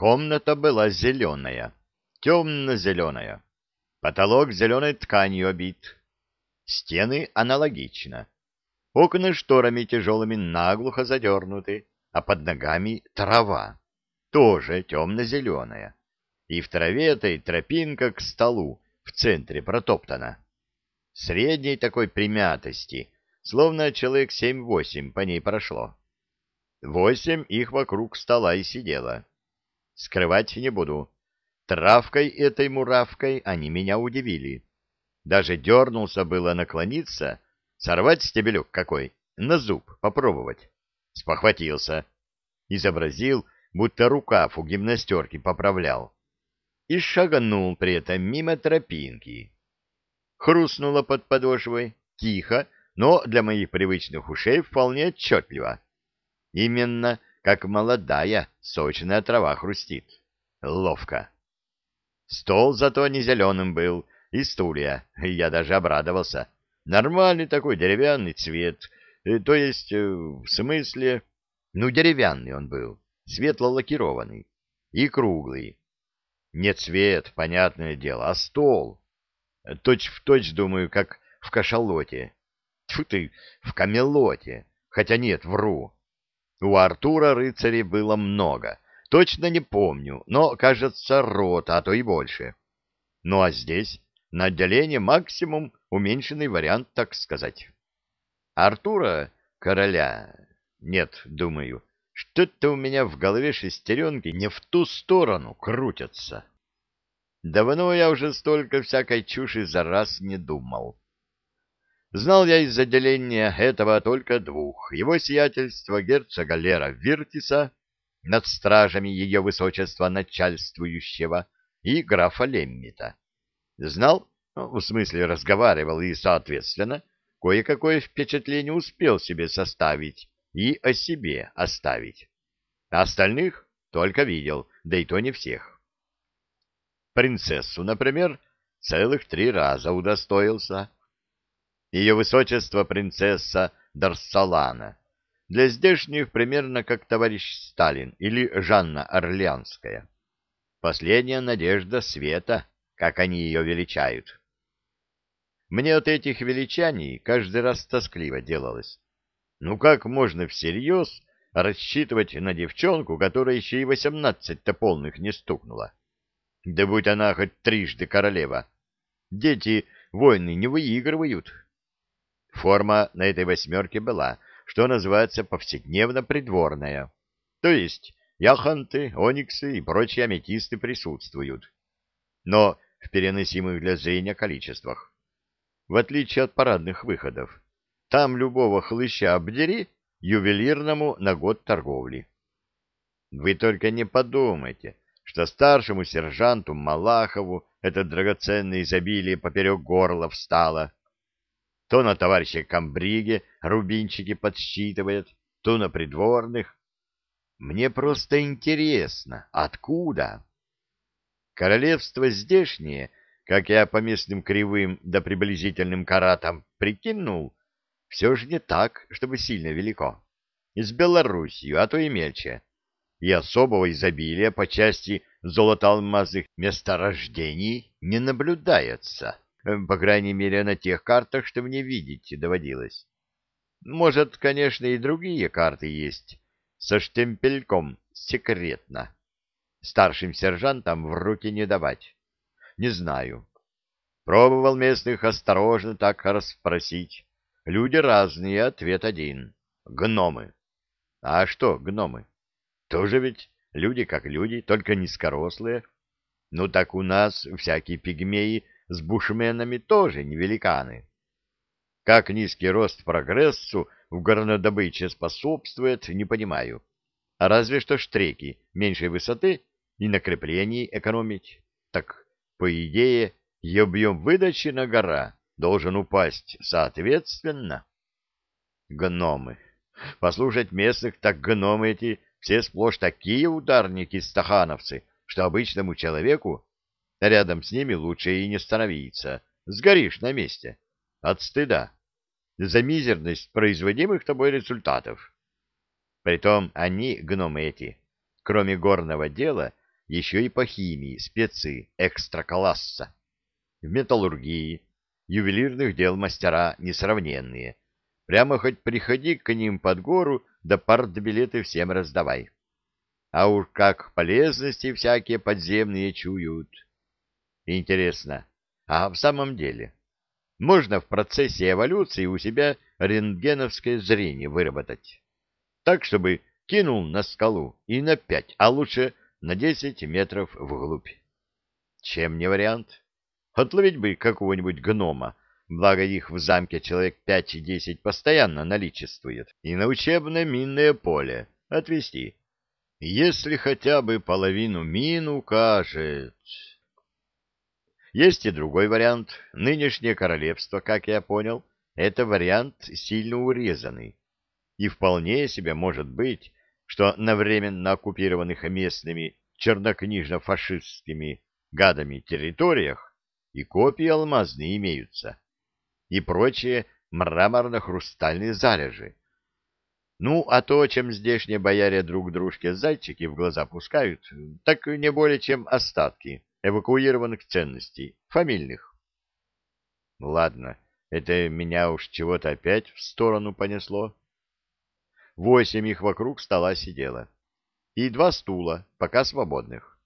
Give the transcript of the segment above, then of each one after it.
Комната была зеленая, темно-зеленая. Потолок зеленой тканью обит. Стены аналогично. Окна шторами тяжелыми наглухо задернуты, а под ногами трава, тоже темно-зеленая. И в траве этой тропинка к столу в центре протоптана. Средней такой примятости, словно человек семь-восемь по ней прошло. Восемь их вокруг стола и сидело. Скрывать не буду. Травкой этой муравкой они меня удивили. Даже дернулся было наклониться, сорвать стебелек какой, на зуб попробовать. Спохватился. Изобразил, будто рукав у гимнастерки поправлял. И шагнул при этом мимо тропинки. Хрустнуло под подошвой, тихо, но для моих привычных ушей вполне отчетливо. Именно как молодая сочная трава хрустит. Ловко. Стол зато не зеленым был, и стулья. Я даже обрадовался. Нормальный такой деревянный цвет. Э, то есть, э, в смысле... Ну, деревянный он был, светло-лакированный и круглый. Не цвет, понятное дело, а стол. Точь в точь, думаю, как в кашалоте. Тьфу ты, в камелоте. Хотя нет, вру. У Артура рыцарей было много. Точно не помню, но, кажется, рота, а то и больше. Ну а здесь на отделение максимум уменьшенный вариант, так сказать. Артура, короля... Нет, думаю, что-то у меня в голове шестеренки не в ту сторону крутятся. Давно я уже столько всякой чуши за раз не думал. Знал я из отделения этого только двух. Его сиятельство герцога Лера Виртиса над стражами ее высочества начальствующего и графа Леммита. Знал, ну, в смысле разговаривал и, соответственно, кое-какое впечатление успел себе составить и о себе оставить. А остальных только видел, да и то не всех. Принцессу, например, целых три раза удостоился ее высочество принцесса Дарсалана. Для здешних примерно как товарищ Сталин или Жанна Орлеанская. Последняя надежда света, как они ее величают. Мне от этих величаний каждый раз тоскливо делалось. Ну как можно всерьез рассчитывать на девчонку, которая еще и восемнадцать-то полных не стукнула? Да будь она хоть трижды королева. Дети войны не выигрывают, Форма на этой восьмерке была, что называется, повседневно придворная. То есть яхонты, ониксы и прочие аметисты присутствуют. Но в переносимых для зрения количествах. В отличие от парадных выходов. Там любого хлыща обдери ювелирному на год торговли. Вы только не подумайте, что старшему сержанту Малахову это драгоценное изобилие поперек горла встало, то на товарища Камбриге рубинчики подсчитывает, то на придворных. Мне просто интересно, откуда? Королевство здешнее, как я по местным кривым да приблизительным каратам прикинул, все же не так, чтобы сильно велико. С Белоруссию, а то и мельче. И особого изобилия по части золотоалмазных месторождений не наблюдается. Э, по крайней мере, на тех картах, что мне видеть доводилось. Может, конечно, и другие карты есть, со штемпельком секретно. Старшим сержантам в руки не давать. Не знаю. Пробовал местных осторожно так расспросить. Люди разные, ответ один. Гномы. А что гномы? Тоже ведь люди как люди, только низкорослые. Ну так у нас всякие пигмеи с бушменами тоже не великаны. Как низкий рост прогрессу в горнодобыче способствует, не понимаю. А разве что штреки меньшей высоты и на креплении экономить. Так, по идее, и объем выдачи на гора должен упасть соответственно. Гномы. Послушать местных, так гномы эти все сплошь такие ударники-стахановцы, что обычному человеку Рядом с ними лучше и не становиться. Сгоришь на месте. От стыда. За мизерность производимых тобой результатов. Притом они, гномы эти, кроме горного дела, еще и по химии спецы экстра-класса. В металлургии, ювелирных дел мастера несравненные. Прямо хоть приходи к ним под гору, да партбилеты всем раздавай. А уж как полезности всякие подземные чуют. Интересно, а в самом деле можно в процессе эволюции у себя рентгеновское зрение выработать? Так, чтобы кинул на скалу и на пять, а лучше на десять метров вглубь. Чем не вариант? Отловить бы какого-нибудь гнома, благо их в замке человек пять-десять постоянно наличествует, и на учебное минное поле отвезти. Если хотя бы половину мин укажет... Есть и другой вариант. Нынешнее королевство, как я понял, это вариант сильно урезанный. И вполне себе может быть, что на временно оккупированных местными чернокнижно-фашистскими гадами территориях и копии алмазные имеются, и прочие мраморно-хрустальные залежи. Ну, а то, чем здешние бояре друг дружке зайчики в глаза пускают, так не более чем остатки эвакуированных ценностей, фамильных. Ладно, это меня уж чего-то опять в сторону понесло. Восемь их вокруг стола сидело. И два стула, пока свободных.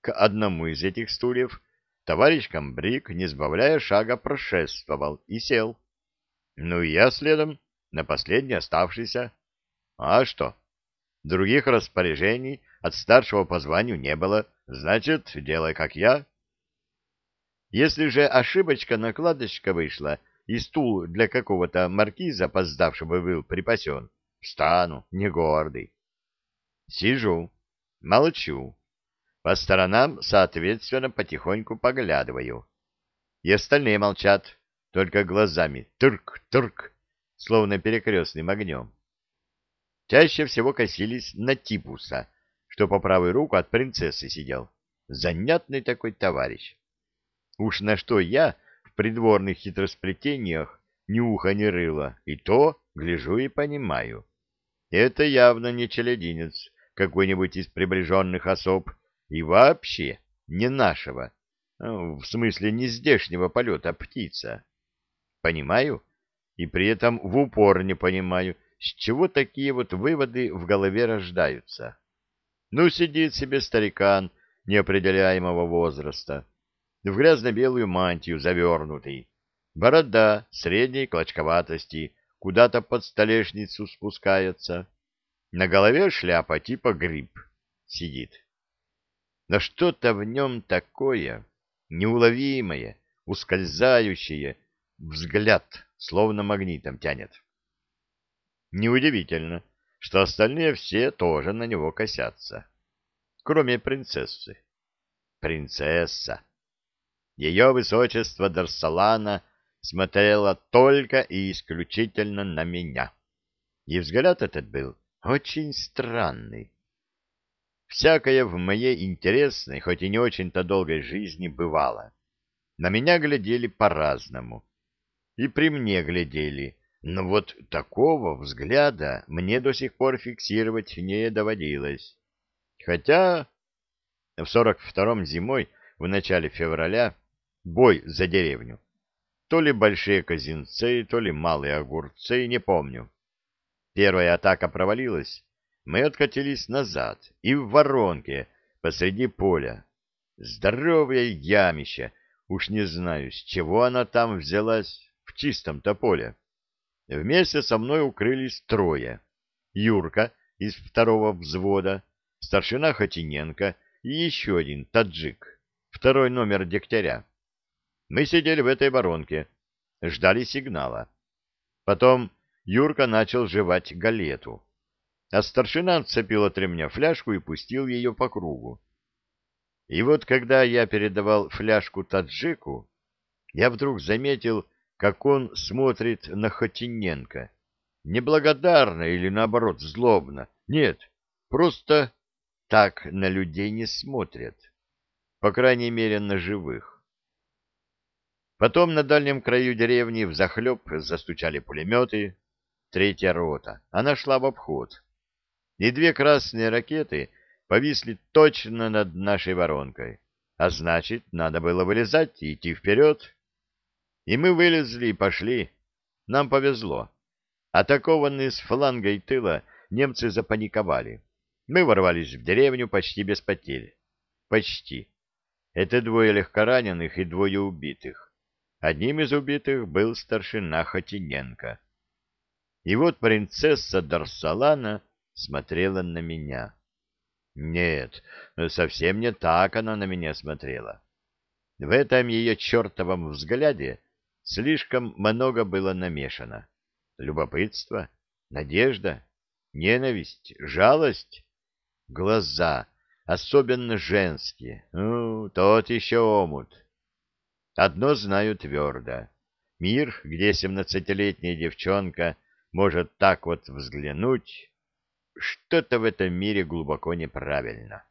К одному из этих стульев товарищ Камбрик, не сбавляя шага, прошествовал и сел. Ну и я следом, на последний оставшийся. А что? Других распоряжений от старшего по званию не было, значит, делай как я. Если же ошибочка-накладочка вышла, и стул для какого-то маркиза, опоздавшего, был припасен, встану, не гордый. Сижу, молчу, по сторонам, соответственно, потихоньку поглядываю. И остальные молчат, только глазами турк-турк, словно перекрестным огнем. Чаще всего косились на Типуса, что по правой руку от принцессы сидел. Занятный такой товарищ. Уж на что я в придворных хитросплетениях ни уха ни рыла, и то гляжу и понимаю. Это явно не челядинец, какой-нибудь из приближенных особ, и вообще не нашего, ну, в смысле не здешнего полета птица. Понимаю, и при этом в упор не понимаю, с чего такие вот выводы в голове рождаются. Ну, сидит себе старикан неопределяемого возраста, в грязно-белую мантию завернутый, борода средней клочковатости куда-то под столешницу спускается, на голове шляпа типа гриб сидит. Но что-то в нем такое, неуловимое, ускользающее, взгляд словно магнитом тянет. Неудивительно, что остальные все тоже на него косятся, кроме принцессы. Принцесса. Ее высочество Дарсалана смотрела только и исключительно на меня. И взгляд этот был очень странный. Всякое в моей интересной, хоть и не очень-то долгой жизни бывало. На меня глядели по-разному. И при мне глядели, но вот такого взгляда мне до сих пор фиксировать не доводилось. Хотя в сорок втором зимой, в начале февраля, бой за деревню. То ли большие козинцы, то ли малые огурцы, не помню. Первая атака провалилась, мы откатились назад и в воронке посреди поля. Здоровое ямище, уж не знаю, с чего она там взялась в чистом-то поле. Вместе со мной укрылись трое. Юрка из второго взвода, старшина Хотиненко и еще один таджик, второй номер дегтяря. Мы сидели в этой воронке, ждали сигнала. Потом Юрка начал жевать галету а старшина отцепил от ремня фляжку и пустил ее по кругу. И вот когда я передавал фляжку таджику, я вдруг заметил, как он смотрит на Хотиненко. Неблагодарно или, наоборот, злобно. Нет, просто так на людей не смотрят. По крайней мере, на живых. Потом на дальнем краю деревни взахлеб застучали пулеметы. Третья рота. Она шла в обход и две красные ракеты повисли точно над нашей воронкой, а значит, надо было вылезать и идти вперед. И мы вылезли и пошли. Нам повезло. Атакованные с фланга и тыла, немцы запаниковали. Мы ворвались в деревню почти без потерь. Почти. Это двое легкораненых и двое убитых. Одним из убитых был старшина Хотиненко. И вот принцесса Дарсалана смотрела на меня. Нет, совсем не так она на меня смотрела. В этом ее чертовом взгляде слишком много было намешано. Любопытство, надежда, ненависть, жалость, глаза, особенно женские. Ну, тот еще омут. Одно знаю твердо. Мир, где семнадцатилетняя девчонка может так вот взглянуть, что-то в этом мире глубоко неправильно.